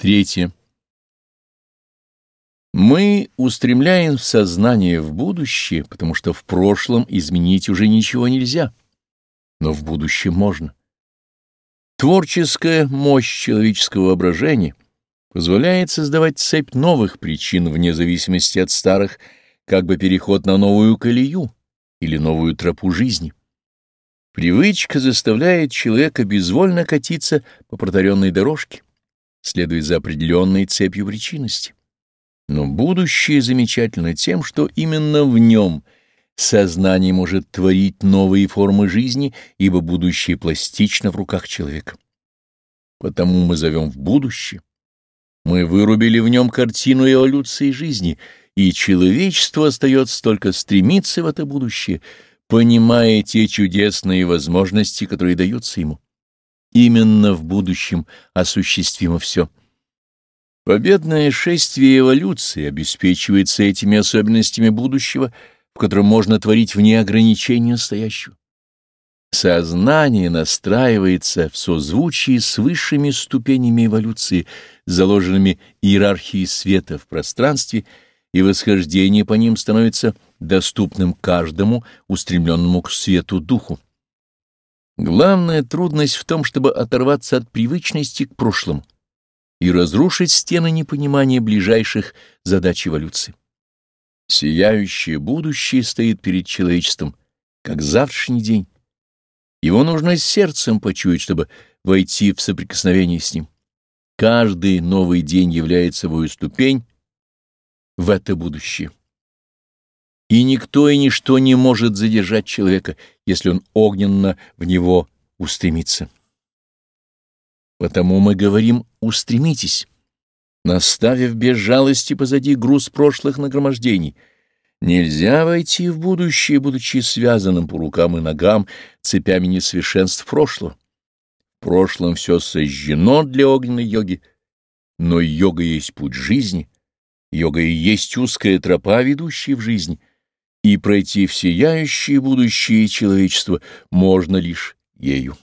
Третье. Мы устремляем сознание в будущее, потому что в прошлом изменить уже ничего нельзя, но в будущем можно. Творческая мощь человеческого воображения позволяет создавать цепь новых причин вне зависимости от старых, как бы переход на новую колею или новую тропу жизни. Привычка заставляет человека безвольно катиться по протаренной дорожке следует за определенной цепью причинности. Но будущее замечательно тем, что именно в нем сознание может творить новые формы жизни, ибо будущее пластично в руках человека. Потому мы зовем в будущее. Мы вырубили в нем картину эволюции жизни, и человечество остается только стремиться в это будущее, понимая те чудесные возможности, которые даются ему. Именно в будущем осуществимо все. Победное шествие эволюции обеспечивается этими особенностями будущего, в котором можно творить вне ограничений настоящего. Сознание настраивается в созвучии с высшими ступенями эволюции, заложенными иерархией света в пространстве, и восхождение по ним становится доступным каждому, устремленному к свету духу. Главная трудность в том, чтобы оторваться от привычности к прошлому и разрушить стены непонимания ближайших задач эволюции. Сияющее будущее стоит перед человечеством, как завтрашний день. Его нужно сердцем почуять, чтобы войти в соприкосновение с ним. Каждый новый день является собой ступень в это будущее. И никто и ничто не может задержать человека, если он огненно в него устремится. Потому мы говорим «устремитесь», наставив без жалости позади груз прошлых нагромождений. Нельзя войти в будущее, будучи связанным по рукам и ногам цепями несовершенств прошлого. В прошлом все сожжено для огненной йоги, но йога есть путь жизни, йога и есть узкая тропа, ведущая в жизнь — и пройти в сияющее будущее человечества можно лишь ею.